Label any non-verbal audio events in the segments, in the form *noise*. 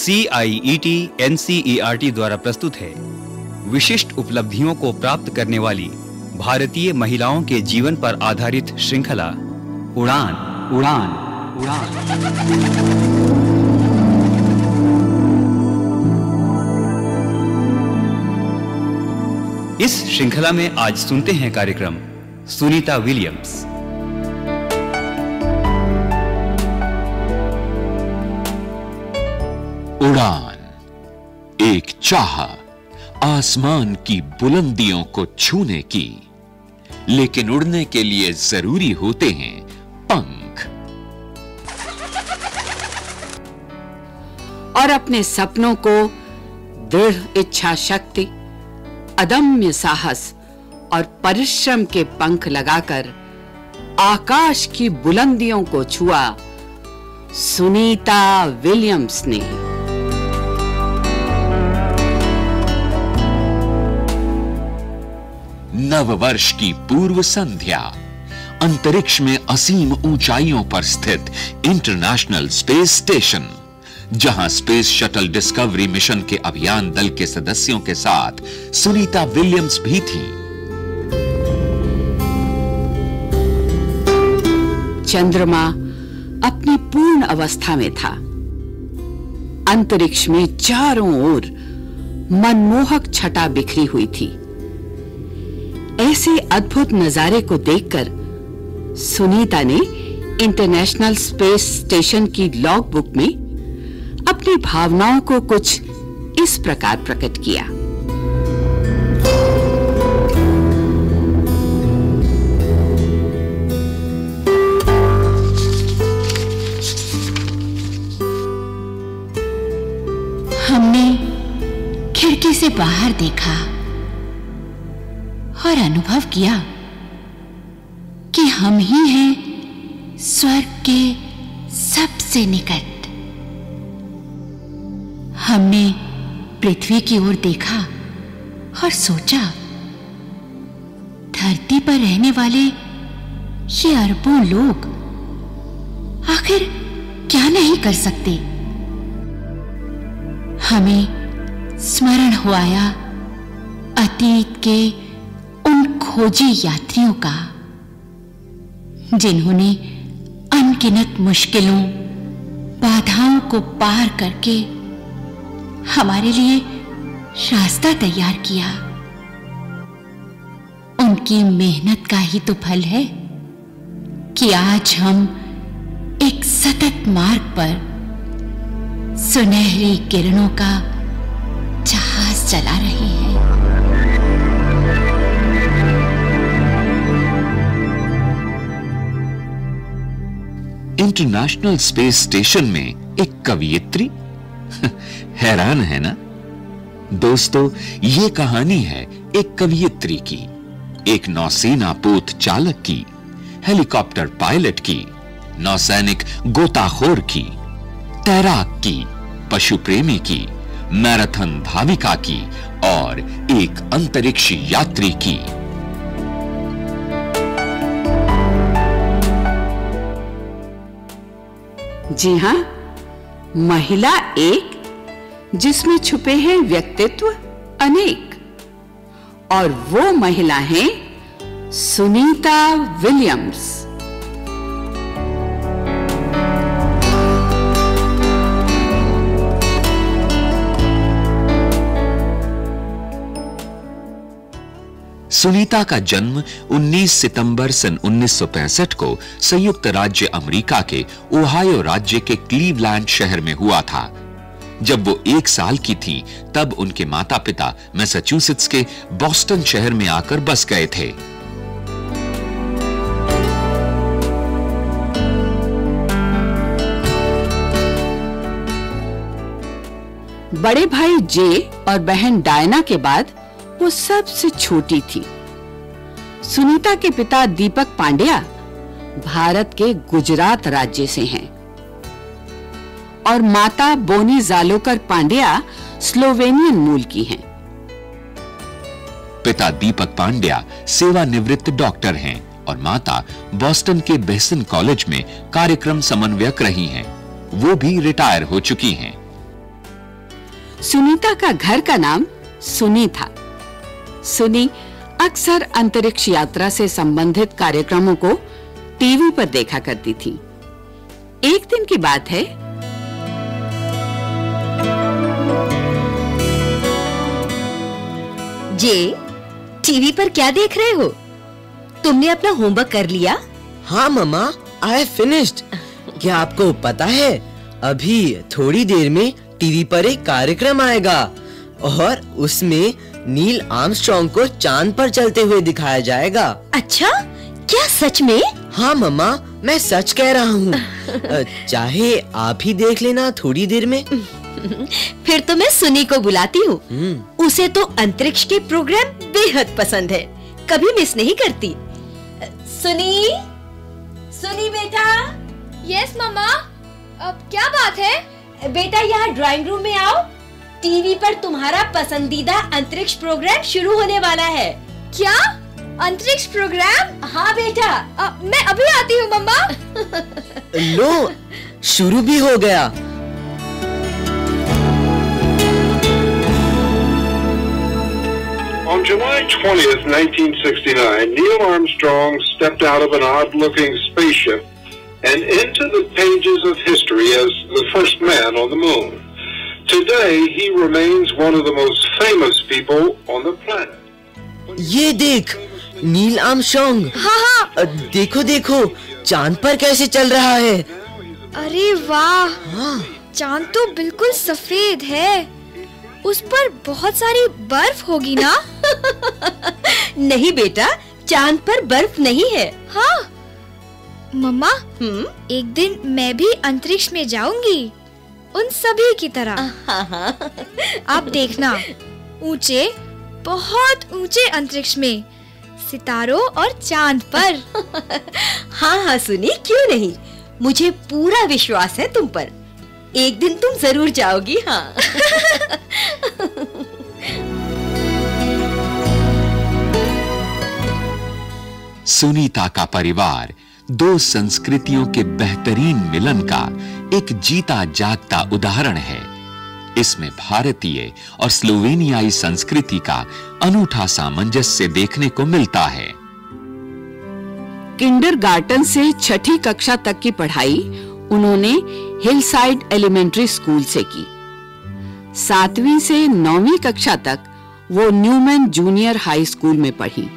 C I E T N C E R T द्वारा प्रस्तुत है। विशिष्ट उपलब्धियों को प्राप्त करने वाली भारतीय महिलाओं के जीवन पर आधारित श्रृंखला, उड़ान उड़ान उड़ान। इस श्रृंखला में आज सुनते हैं कार्यक्रम सुनीता विलियम्स। उड़ान। एक चाह आसमान की बुलंदियों को छूने की, लेकिन उड़ने के लिए ज़रूरी होते हैं पंख। और अपने सपनों को दृढ़ इच्छा शक्ति अदम्य साहस और परिश्रम के पंख लगाकर आकाश की बुलंदियों को छुआ सुनीता विलियम्स ने। नववर्ष की पूर्व संध्या। अंतरिक्ष में असीम ऊंचाइयों पर स्थित इंटरनेशनल स्पेस स्टेशन जहाँ स्पेस शटल डिस्कवरी मिशन के अभियान दल के सदस्यों के साथ सुनीता विलियम्स भी थी। चंद्रमा अपनी पूर्ण अवस्था में था। अंतरिक्ष में चारों ओर मनमोहक छटा बिखरी हुई थी। ऐसे अद्भुत नजारे को देखकर सुनीता ने इंटरनेशनल स्पेस स्टेशन की लॉग बुक में अपनी भावनाओं को कुछ इस प्रकार प्रकट किया। हमने खिड़की से बाहर देखा। और अनुभव किया कि हम ही हैं स्वर्ग के सबसे निकट। हमने पृथ्वी की ओर देखा और सोचा, धरती पर रहने वाले ये अरबों लोग आखिर क्या नहीं कर सकते? हमें स्मरण हो आया अतीत के खोजी यात्रियों का, जिन्होंने अनगिनत मुश्किलों, बाधाओं को पार करके हमारे लिए रास्ता तैयार किया। उनकी मेहनत का ही तो फल है कि आज हम एक सतत मार्ग पर सुनहरी किरणों का जहाज़ चला रहे इंटरनेशनल स्पेस स्टेशन में एक कवियत्री? *laughs* हैरान है ना? दोस्तों, ये कहानी है एक कवियत्री की, एक नौसेना पोत चालक की, हेलीकॉप्टर पायलट की, नौसैनिक गोताखोर की, तैराक की पशु प्रेमी की, मैराथन धाविका की और एक अंतरिक्ष यात्री की। जी हाँ महिला एक, जिसमें छुपे हैं व्यक्तित्व अनेक। और वो महिला हैं सुनीता विलियम्स। सुनीता का जन्म 19 सितंबर सन 1965 को संयुक्त राज्य अमेरिका के ओहायो राज्य के क्लीवलैंड शहर में हुआ था। जब वो एक साल की थी, तब उनके माता-पिता मैसाचुसेट्स के बॉस्टन शहर में आकर बस गए थे। बड़े भाई जे और बहन डायना के बाद वो सबसे छोटी थी। सुनीता के पिता दीपक पांड्या भारत के गुजरात राज्य से हैं। और माता बोनी जालोकर पांड्या स्लोवेनियन मूल की हैं। पिता दीपक पांड्या सेवानिवृत्त डॉक्टर हैं और माता बॉस्टन के बेसन कॉलेज में कार्यक्रम समन्वयक रही हैं। वो भी रिटायर हो चुकी हैं। सुनीता का घर का नाम सुनी था। सुनी अक्सर अंतरिक्ष यात्रा से संबंधित कार्यक्रमों को टीवी पर देखा करती थी। एक दिन की बात है। जे टीवी पर क्या देख रहे हो? तुमने अपना होमवर्क कर लिया? हाँ मम्मा आई फिनिश्ड क्या आपको पता है अभी थोड़ी देर में टीवी पर एक कार्यक्रम आएगा और उसमें नील आर्मस्ट्रॉन्ग को चाँद पर चलते हुए दिखाया जाएगा। अच्छा? क्या सच में? हाँ मम्मा मैं सच कह रहा हूँ। *laughs* चाहे आप ही देख लेना थोड़ी देर में। *laughs* फिर तो मैं सुनी को बुलाती हूँ। हम्म, उसे तो अंतरिक्ष के प्रोग्राम बेहद पसंद है। कभी मिस नहीं करती। सुनी? सुनी बेटा? Yes mamma. अब क्या बात है? बेटा यहाँ ड्राइंग रूम में आओ। टीवी पर तुम्हारा पसंदीदा अंतरिक्ष प्रोग्राम शुरू होने वाला है क्या अंतरिक्ष प्रोग्राम हाँ बेटा अ, मैं अभी आती हूँ मम्मा लो शुरू भी हो गया On July 20th, 1969, Neil Armstrong stepped out of an odd looking spaceship and into the pages of history as the first man on the moon. Today, he remains one of the most famous people on the planet. ये देख Neil Armstrong हाँ हाँ। देखो देखो चाँद पर कैसे चल रहा है? अरे वाह हाँ। चाँद तो बिल्कुल सफ़ेद है। उस पर बहुत सारी बर्फ़ होगी ना? *laughs* नहीं बेटा चाँद पर बर्फ़ नहीं है। हाँ। मम्मा हम्म? एक दिन मैं भी अंतरिक्ष में जाऊँगी। उन सभी की तरह। हाँ *laughs* आप देखना ऊँचे बहुत ऊँचे अंतरिक्ष में सितारों और चाँद पर। *laughs* हाँ हाँ सुनी क्यों नहीं? मुझे पूरा विश्वास है तुम पर। एक दिन तुम ज़रूर जाओगी हाँ। सुनीता का परिवार दो संस्कृतियों के बेहतरीन मिलन का एक जीता जागता उदाहरण है। इसमें भारतीय और स्लोवेनियाई संस्कृति का अनूठा सामंजस्य देखने को मिलता है। किंडरगार्टन से छठी कक्षा तक की पढ़ाई उन्होंने हिलसाइड एलिमेंट्री स्कूल से की। सातवीं से नौवीं कक्षा तक वो न्यूमैन जूनियर हाई स्कूल में पढ़ी।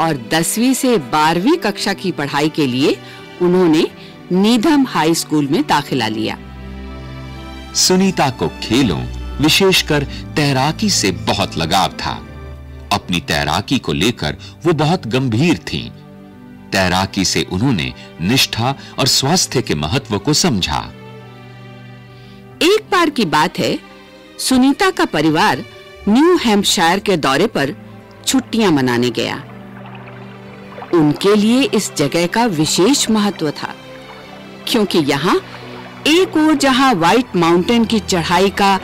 और दसवीं से बारहवीं कक्षा की पढ़ाई के लिए उन्होंने नीधम हाई स्कूल में दाखिला लिया। सुनीता को खेलों विशेषकर तैराकी से बहुत लगाव था। अपनी तैराकी को लेकर वो बहुत गंभीर थीं। तैराकी से उन्होंने निष्ठा और स्वास्थ्य के महत्व को समझा। एक बार की बात है सुनीता का परिवार न्यू हैम्पशायर के दौरे पर छुट्टियाँ मनाने गया। उनके लिए इस जगह का विशेष महत्व था, क्योंकि यहाँ एक ओर जहाँ व्हाइट माउंटेन की चढ़ाई का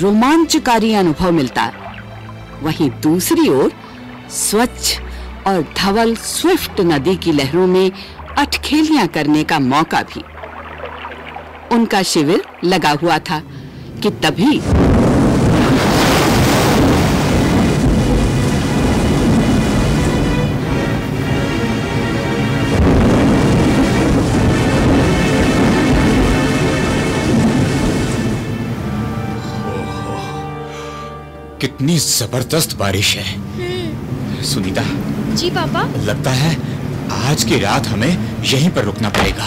रोमांचकारी अनुभव मिलता, वहीं दूसरी ओर स्वच्छ और धवल स्विफ्ट नदी की लहरों में अटखेलियाँ करने का मौका भी। उनका शिविर लगा हुआ था कि तभी कितनी ज़बरदस्त बारिश है। सुनीता। जी पापा। लगता है आज की रात हमें यहीं पर रुकना पड़ेगा।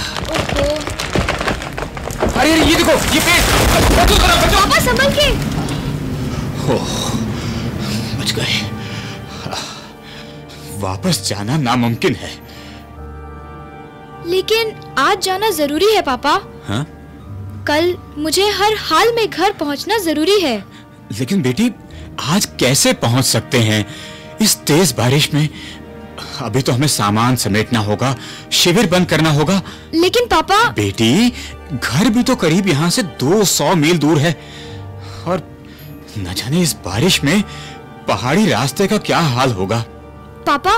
अरे अरे ये देखो ये पेड़। बचो जरा, बचो पापा संभल के। ओह, बच गए। वापस जाना नामुमकिन है। लेकिन आज जाना ज़रूरी है पापा। हाँ? कल मुझे हर हाल में घर पहुँचना ज़रूरी है। लेकिन बेटी आज कैसे पहुँच सकते हैं? इस तेज बारिश में अभी तो हमें सामान समेटना होगा शिविर बंद करना होगा। लेकिन पापा बेटी घर भी तो करीब यहाँ से 200 मील दूर है। और न जाने इस बारिश में पहाड़ी रास्ते का क्या हाल होगा। पापा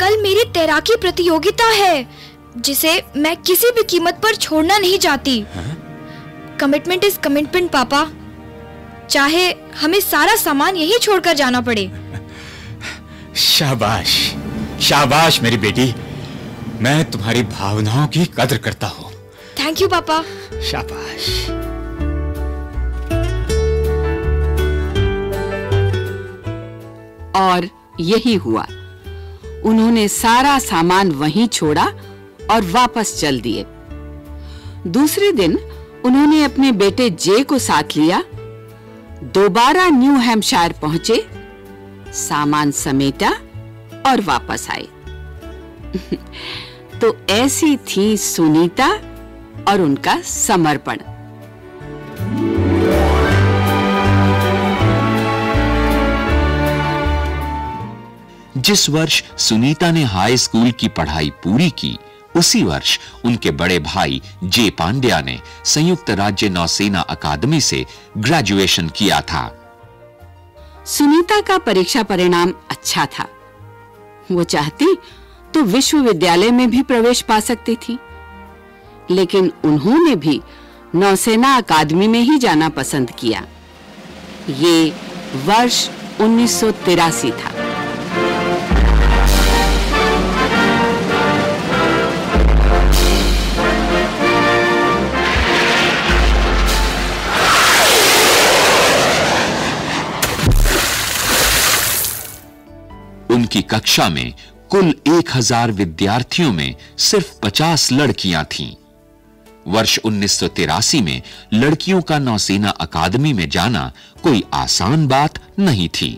कल मेरी तैराकी प्रतियोगिता है जिसे मैं किसी भी कीमत पर छोड़ना नहीं चाहती। कमिटमेंट इज़ कमिटमेंट पापा। चाहे हमें सारा सामान यही छोड़कर जाना पड़े। शाबाश। शाबाश मेरी बेटी। मैं तुम्हारी भावनाओं की कदर करता हूँ। थैंक यू पापा। शाबाश। और यही हुआ। उन्होंने सारा सामान वहीं छोड़ा और वापस चल दिए। दूसरे दिन उन्होंने अपने बेटे जे को साथ लिया दोबारा न्यू हैम्पशायर पहुँचे, सामान समेटा और वापस आए। *laughs* तो ऐसी थी सुनीता और उनका समर्पण। जिस वर्ष सुनीता ने हाई स्कूल की पढ़ाई पूरी की उसी वर्ष उनके बड़े भाई जे पांड्या ने संयुक्त राज्य नौसेना अकादमी से ग्रेजुएशन किया था। सुनीता का परीक्षा परिणाम अच्छा था। वो चाहती तो विश्वविद्यालय में भी प्रवेश पा सकती थी। लेकिन उन्होंने भी नौसेना अकादमी में ही जाना पसंद किया। ये वर्ष 1983 था। उनकी कक्षा में कुल 1000 विद्यार्थियों में सिर्फ़ 50 लड़कियाँ थीं। वर्ष 1983 में लड़कियों का नौसेना अकादमी में जाना कोई आसान बात नहीं थी।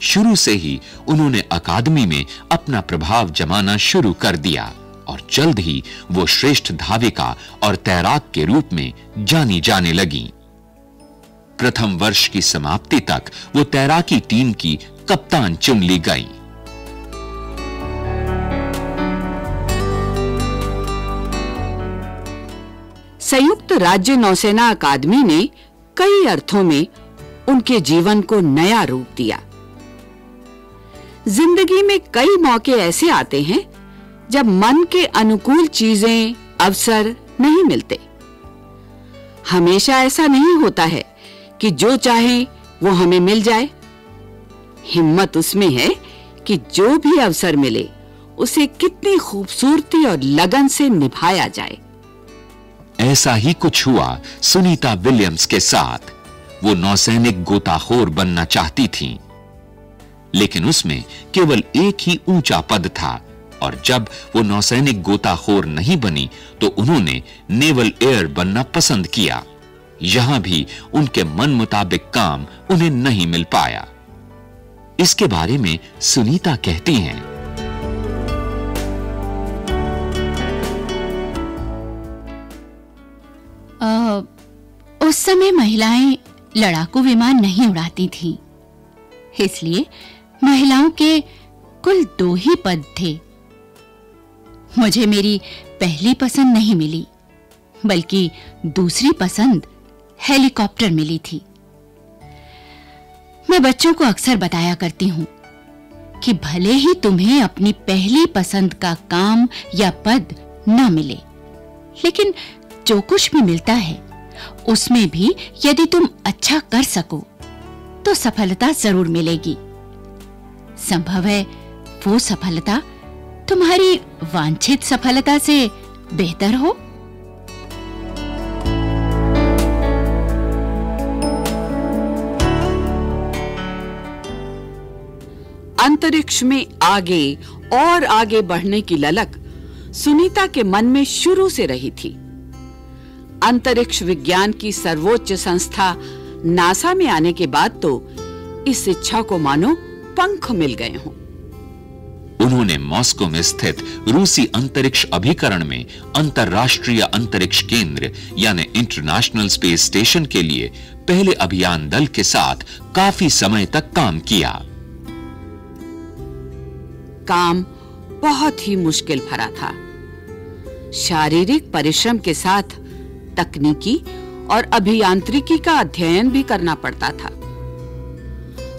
शुरू से ही उन्होंने अकादमी में अपना प्रभाव जमाना शुरू कर दिया और जल्द ही वो श्रेष्ठ धाविका और तैराक के रूप में जानी जाने लगी। प्रथम वर्ष की समाप्ति तक वो तैराकी टीम की कप्तान चुन ली गई। संयुक्त राज्य नौसेना अकादमी ने कई अर्थों में उनके जीवन को नया रूप दिया। ज़िंदगी में कई मौके ऐसे आते हैं जब मन के अनुकूल चीज़ें अवसर नहीं मिलते। हमेशा ऐसा नहीं होता है कि जो चाहे वो हमें मिल जाए। हिम्मत उसमें है कि जो भी अवसर मिले, उसे कितनी खूबसूरती और लगन से निभाया जाए। ऐसा ही कुछ हुआ सुनीता विलियम्स के साथ। वो नौसैनिक गोताखोर बनना चाहती थीं। लेकिन उसमें केवल एक ही ऊँचा पद था और जब वो नौसैनिक गोताखोर नहीं बनी तो उन्होंने नेवल एयर बनना पसंद किया। यहाँ भी उनके मन मुताबिक काम उन्हें नहीं मिल पाया। इसके बारे में सुनीता कहती हैं। आ, उस समय महिलाएँ लड़ाकू विमान नहीं उड़ाती थीं। इसलिए महिलाओं के कुल दो ही पद थे। मुझे मेरी पहली पसंद नहीं मिली बल्कि दूसरी पसंद हेलीकॉप्टर मिली थी। मैं बच्चों को अक्सर बताया करती हूँ कि भले ही तुम्हें अपनी पहली पसंद का काम या पद ना मिले लेकिन जो कुछ भी मिलता है, उसमें भी यदि तुम अच्छा कर सको तो सफलता ज़रूर मिलेगी। संभव है वो सफलता तुम्हारी वांछित सफलता से बेहतर हो। अंतरिक्ष में आगे और आगे बढ़ने की ललक सुनीता के मन में शुरू से रही थी। अंतरिक्ष विज्ञान की सर्वोच्च संस्था नासा में आने के बाद तो इस इच्छा को मानो पंख मिल गए हों। उन्होंने मॉस्को में स्थित रूसी अंतरिक्ष अभिकरण में अंतरराष्ट्रीय अंतरिक्ष केंद्र यानी इंटरनेशनल स्पेस स्टेशन के लिए पहले अभियान दल के साथ काफ़ी समय तक काम किया। काम बहुत ही मुश्किल भरा था। शारीरिक परिश्रम के साथ तकनीकी और अभियांत्रिकी का अध्ययन भी करना पड़ता था।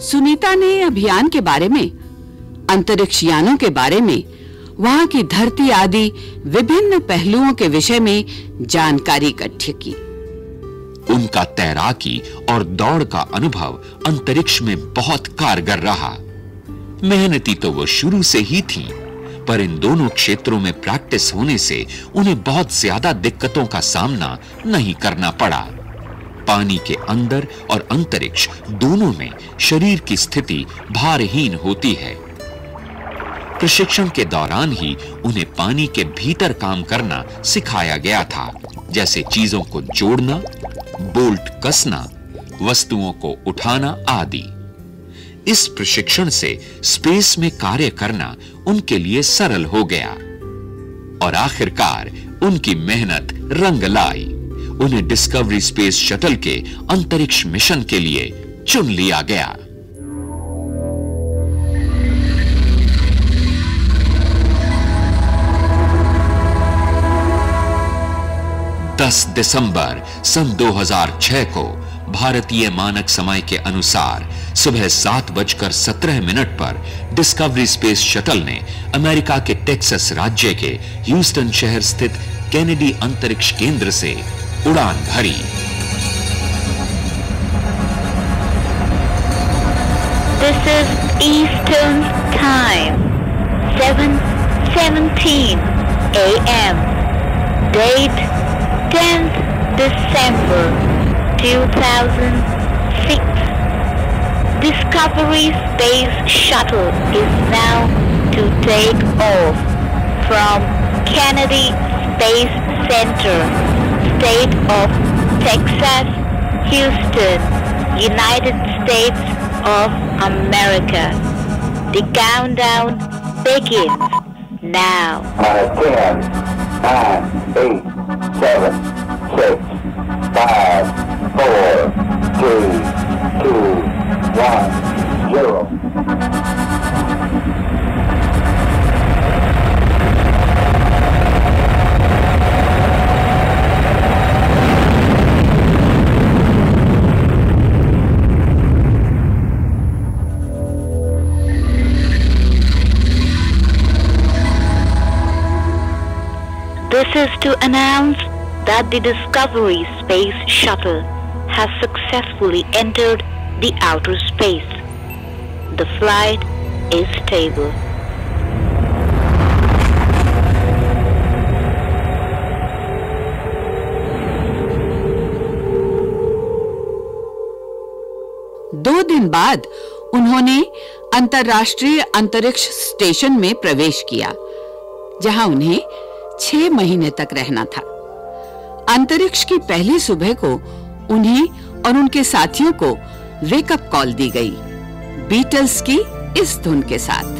सुनीता ने अभियान के बारे में अंतरिक्ष यानों के बारे में, वहाँ की धरती आदि विभिन्न पहलुओं के विषय में जानकारी इकट्ठी की। उनका तैराकी और दौड़ का अनुभव अंतरिक्ष में बहुत कारगर रहा। मेहनती तो वो शुरू से ही थी। पर इन दोनों क्षेत्रों में प्रैक्टिस होने से उन्हें बहुत ज़्यादा दिक्कतों का सामना नहीं करना पड़ा। पानी के अंदर और अंतरिक्ष दोनों में शरीर की स्थिति भारहीन होती है। प्रशिक्षण के दौरान ही उन्हें पानी के भीतर काम करना सिखाया गया था, जैसे चीज़ों को जोड़ना, बोल्ट कसना, वस्तुओं को उठाना आदि। इस प्रशिक्षण से स्पेस में कार्य करना उनके लिए सरल हो गया। और आखिरकार उनकी मेहनत रंग लाई। उन्हें डिस्कवरी स्पेस शटल के अंतरिक्ष मिशन के लिए चुन लिया गया। 10 दिसंबर सन 2006 को भारतीय मानक समय के अनुसार सुबह सात बजकर सत्रह मिनट पर डिस्कवरी स्पेस शटल ने अमेरिका के टेक्सास राज्य के ह्यूस्टन शहर स्थित कैनेडी अंतरिक्ष केंद्र से उड़ान भरी Eastern Time, 7:17 a.m. Date 10th December 2006. Discovery Space Shuttle is now to take off from Kennedy Space Center, State of Texas, Houston, United States of America. The countdown begins now. Uh, 8, is to announce that the Discovery Space Shuttle has successfully entered the outer space. The flight is stable. दो दिन बाद उन्होंने अंतर्राष्ट्रीय अंतरिक्ष station में प्रवेश किया जहाँ उन्हें छह महीने तक रहना था। अंतरिक्ष की पहली सुबह को उन्हें और उनके साथियों को वेकअप कॉल दी गई बीटल्स की इस धुन के साथ।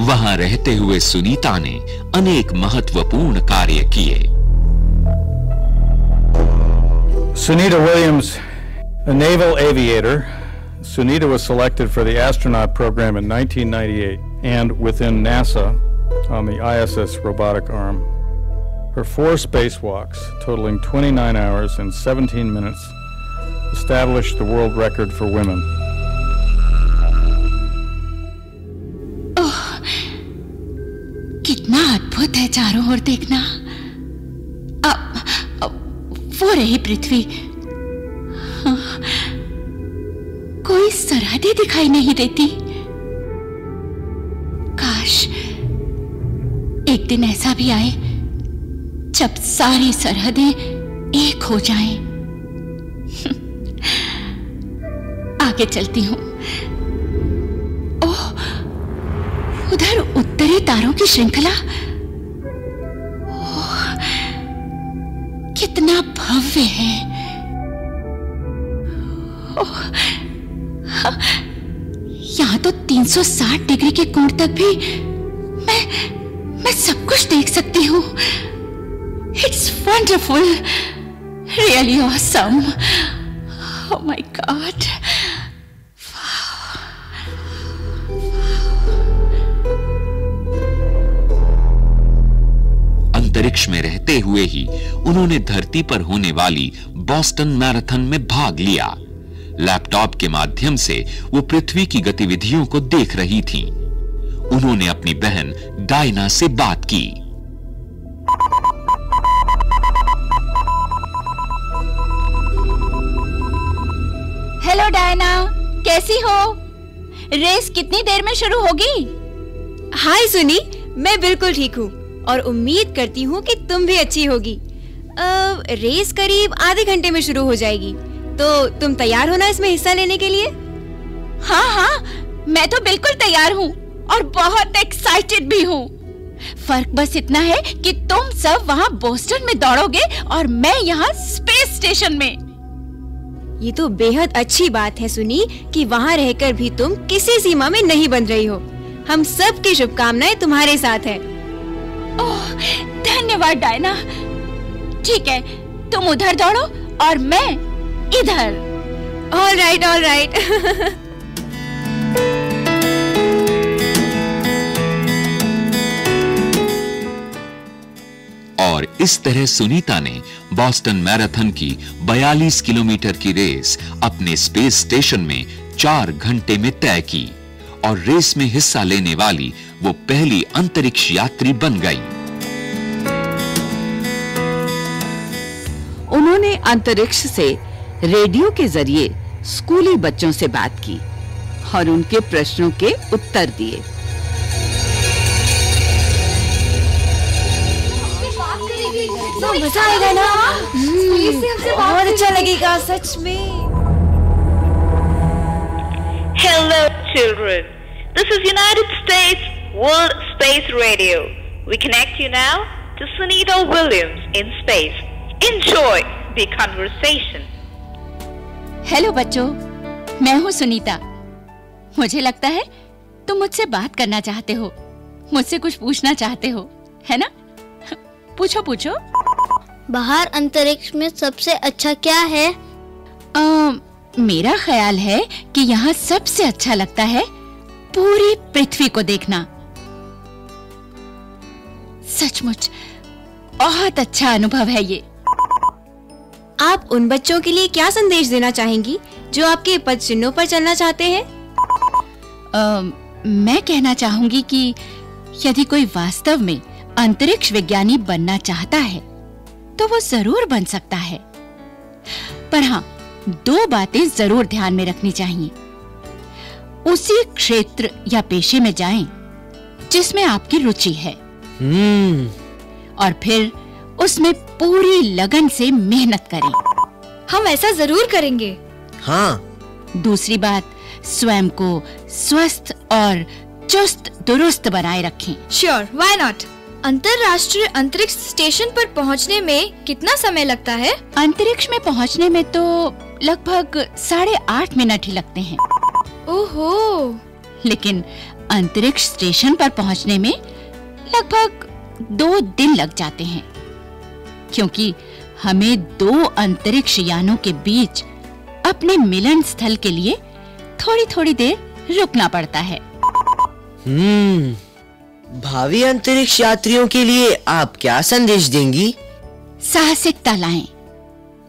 वहाँ रहते हुए सुनीता ने अनेक महत्वपूर्ण कार्य किए। Sunita Williams, a naval aviator, Sunita was selected for the astronaut program in 1998 and within NASA on the ISS robotic arm. Her four spacewalks, totaling 29 hours and 17 minutes, established the world record for women. कितना अद्भुत है चारों ओर देखना अब, अब वो रही पृथ्वी। कोई सरहदें दिखाई नहीं देती। काश एक दिन ऐसा भी आए, जब सारी सरहदें एक हो जाएँ। आगे चलती हूँ। ओह, उधर उत्तरी तारों की श्रृंखला। कितना भव्य है। ओह, हाँ, यहाँ तो 360 डिग्री के कोण तक भी मैं मैं सब कुछ देख सकती हूँ। It's wonderful really awesome oh my god में रहते हुए ही उन्होंने धरती पर होने वाली बॉस्टन मैराथन में भाग लिया। लैपटॉप के माध्यम से वो पृथ्वी की गतिविधियों को देख रही थीं। उन्होंने अपनी बहन डायना से बात की। हेलो डायना कैसी हो? रेस कितनी देर में शुरू होगी? हाय सुनी मैं बिल्कुल ठीक हूँ। और उम्मीद करती हूँ कि तुम भी अच्छी होगी। अ, रेस करीब आधे घंटे में शुरू हो जाएगी। तो तुम तैयार हो ना इसमें हिस्सा लेने के लिए? हाँ हाँ मैं तो बिल्कुल तैयार हूँ और बहुत एक्साइटेड भी हूँ। फ़र्क बस इतना है कि तुम सब वहाँ बोस्टन में दौड़ोगे और मैं यहाँ स्पेस स्टेशन में। ये तो बेहद अच्छी बात है सुनी कि वहाँ रहकर भी तुम किसी सीमा में नहीं बन रही हो। हम सब की शुभकामनाएँ तुम्हारे साथ है। धन्यवाद डायना। ठीक है तुम उधर दौड़ो और मैं इधर। ऑल राइट ऑल राइट और इस तरह सुनीता ने बॉस्टन मैराथन की 42 किलोमीटर की रेस अपने स्पेस स्टेशन में चार घंटे में तय की और रेस में हिस्सा लेने वाली वो पहली अंतरिक्ष यात्री बन गई। अंतरिक्ष से रेडियो के ज़रिए स्कूली बच्चों से बात की और उनके प्रश्नों के उत्तर दिए मज़ा आएगा ना बहुत अच्छा लगेगा सच में Hello, children. This is United States World Space Radio. We connect you now to Sunita Williams in space. Enjoy the conversation. Hello बच्चों। मैं हूँ सुनीता। मुझे लगता है तुम मुझसे बात करना चाहते हो। मुझसे कुछ पूछना चाहते हो है ना? पूछो पूछो। बाहर अंतरिक्ष में सबसे अच्छा क्या है? आ, मेरा ख्याल है कि यहाँ सबसे अच्छा लगता है पूरी पृथ्वी को देखना। सचमुच बहुत अच्छा अनुभव है ये। आप उन बच्चों के लिए क्या संदेश देना चाहेंगी जो आपके पद चिन्हों पर चलना चाहते हैं? आ, मैं कहना चाहूँगी कि यदि कोई वास्तव में अंतरिक्ष विज्ञानी बनना चाहता है तो वो ज़रूर बन सकता है। पर हाँ दो बातें ज़रूर ध्यान में रखनी चाहिए। उसी क्षेत्र या पेशे में जाएँ जिसमें आपकी रुचि है। हम्म। और फिर उसमें पूरी लगन से मेहनत करें। हम ऐसा ज़रूर करेंगे। हाँ। दूसरी बात स्वयं को स्वस्थ और चुस्त दुरुस्त बनाए रखें। श्योर व्हाई नॉट अंतरराष्ट्रीय अंतरिक्ष स्टेशन पर पहुँचने में कितना समय लगता है? अंतरिक्ष में पहुँचने में तो लगभग साढ़े आठ मिनट ही लगते हैं। ओहो। लेकिन अंतरिक्ष स्टेशन पर पहुँचने में लगभग दो दिन लग जाते हैं। क्योंकि हमें दो अंतरिक्ष यानों के बीच अपने मिलन स्थल के लिए थोड़ी थोड़ी देर रुकना पड़ता है। हम्म भावी अंतरिक्ष यात्रियों के लिए आप क्या संदेश देंगी? साहसिकता लाएँ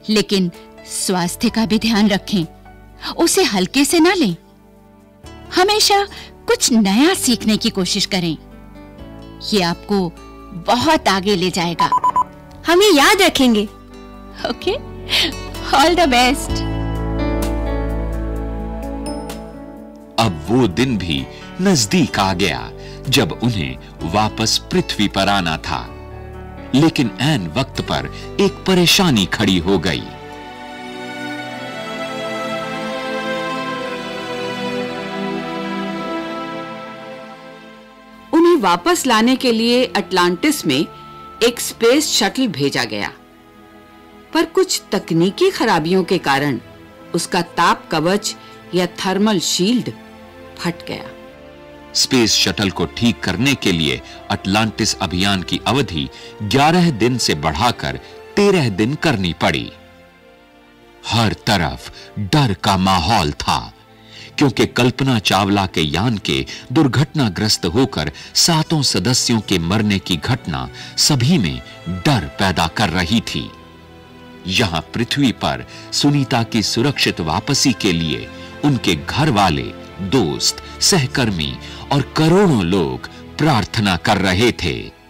लेकिन स्वास्थ्य का भी ध्यान रखें उसे हल्के से ना लें। हमेशा कुछ नया सीखने की कोशिश करें। ये आपको बहुत आगे ले जाएगा। हम ये याद रखेंगे। ओके ऑल द बेस्ट अब वो दिन भी नज़दीक आ गया जब उन्हें वापस पृथ्वी पर आना था। लेकिन एन वक्त पर एक परेशानी खड़ी हो गई। उन्हें वापस लाने के लिए अटलांटिस में एक स्पेस शटल भेजा गया। पर कुछ तकनीकी खराबियों के कारण उसका ताप कवच या थर्मल शील्ड फट गया। स्पेस शटल को ठीक करने के लिए अटलांटिस अभियान की अवधि 11 दिन से बढ़ाकर 13 दिन करनी पड़ी। हर तरफ़ डर का माहौल था। क्योंकि कल्पना चावला के यान के दुर्घटनाग्रस्त होकर सातों सदस्यों के मरने की घटना सभी में डर पैदा कर रही थी। यहाँ पृथ्वी पर सुनीता की सुरक्षित वापसी के लिए उनके घर वाले दोस्त, सहकर्मी और करोड़ों लोग प्रार्थना कर रहे थे।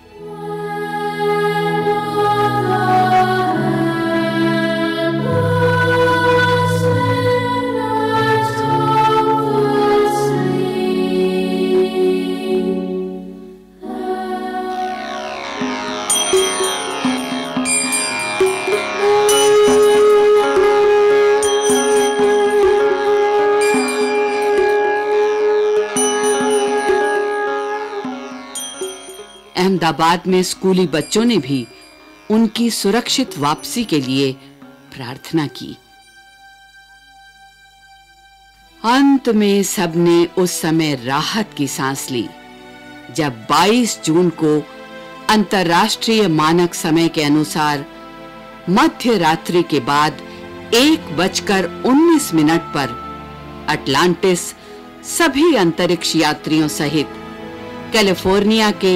अहमदाबाद में स्कूली बच्चों ने भी उनकी सुरक्षित वापसी के लिए प्रार्थना की। अंत में सबने उस समय राहत की सांस ली, जब 22 जून को अंतर्राष्ट्रीय मानक समय के अनुसार मध्य रात्रि के बाद एक बजकर उन्नीस मिनट पर अटलांटिस सभी अंतरिक्ष यात्रियों सहित कैलिफ़ोर्निया के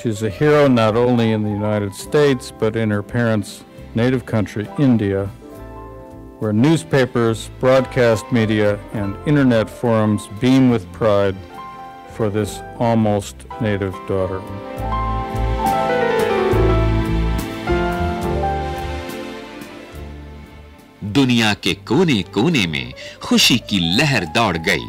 She's a hero not only in the United States, but in her parents' native country, India, where newspapers, broadcast media, and internet forums beam with pride for this almost native daughter. दुनिया के कोने कोने में खुशी की लहर दौड़ गई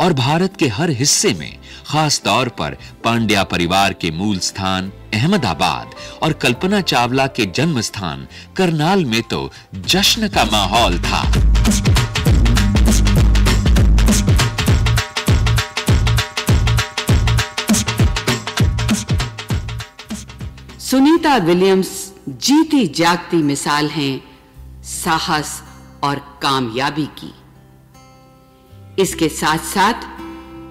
और भारत के हर हिस्से में खास तौर पर पांड्या परिवार के मूल स्थान अहमदाबाद और कल्पना चावला के जन्म स्थान करनाल में तो जश्न का माहौल था। सुनीता विलियम्स जीती जागती मिसाल हैं साहस और कामयाबी की। इसके साथ साथ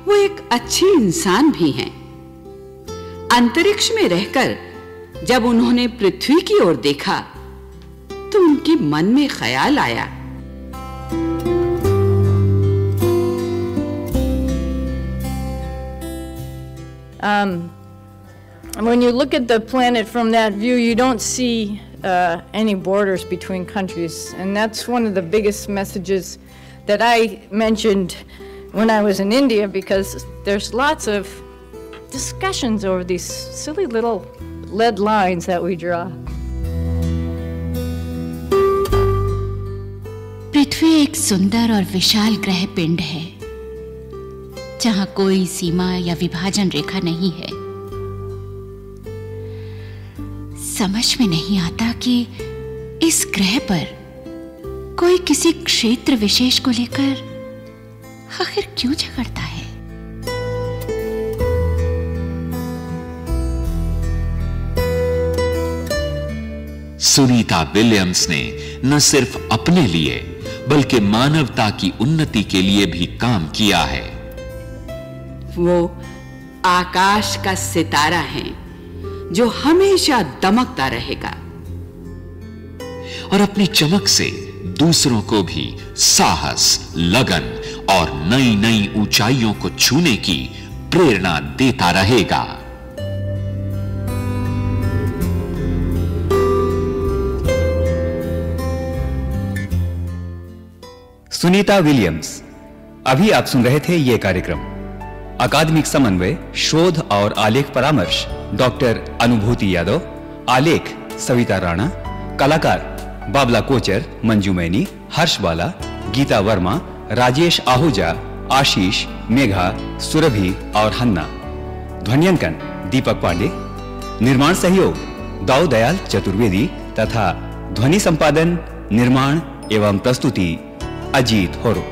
वो एक अच्छी इंसान भी हैं अंतरिक्ष में रहकर जब उन्होंने पृथ्वी की ओर देखा तो उनके मन में ख्याल आया Um, when you look at the planet from that view, you don't see uh, any borders between countries. And that's one of the biggest messages that I mentioned when I was in India because there's lots of discussions over these silly little lead lines that we draw. पृथ्वी एक सुंदर और विशाल ग्रह पिंड है जहाँ कोई सीमा या विभाजन रेखा नहीं है समझ में नहीं आता कि इस ग्रह पर कोई किसी क्षेत्र विशेष को लेकर आखिर क्यों झगड़ता है? सुनीता विलियम्स ने न सिर्फ़ अपने लिए बल्कि मानवता की उन्नति के लिए भी काम किया है। वो आकाश का सितारा है जो हमेशा दमकता रहेगा। और अपनी चमक से दूसरों को भी साहस लगन और नई नई ऊंचाइयों को छूने की प्रेरणा देता रहेगा। सुनीता विलियम्स, अभी आप सुन रहे थे यह कार्यक्रम। अकादमिक समन्वय, शोध और आलेख परामर्श, डॉक्टर अनुभूति यादव, आलेख सविता राणा, कलाकार बाबला कोचर, मंजू मैनी, हर्ष बाला, गीता वर्मा राजेश आहूजा, आशीष, मेघा, सुरभि और हन्ना। ध्वनियांकन, दीपक पांडे। निर्माण सहयोग दाऊ दयाल चतुर्वेदी तथा ध्वनि संपादन, निर्माण एवं प्रस्तुति, अजीत होरो।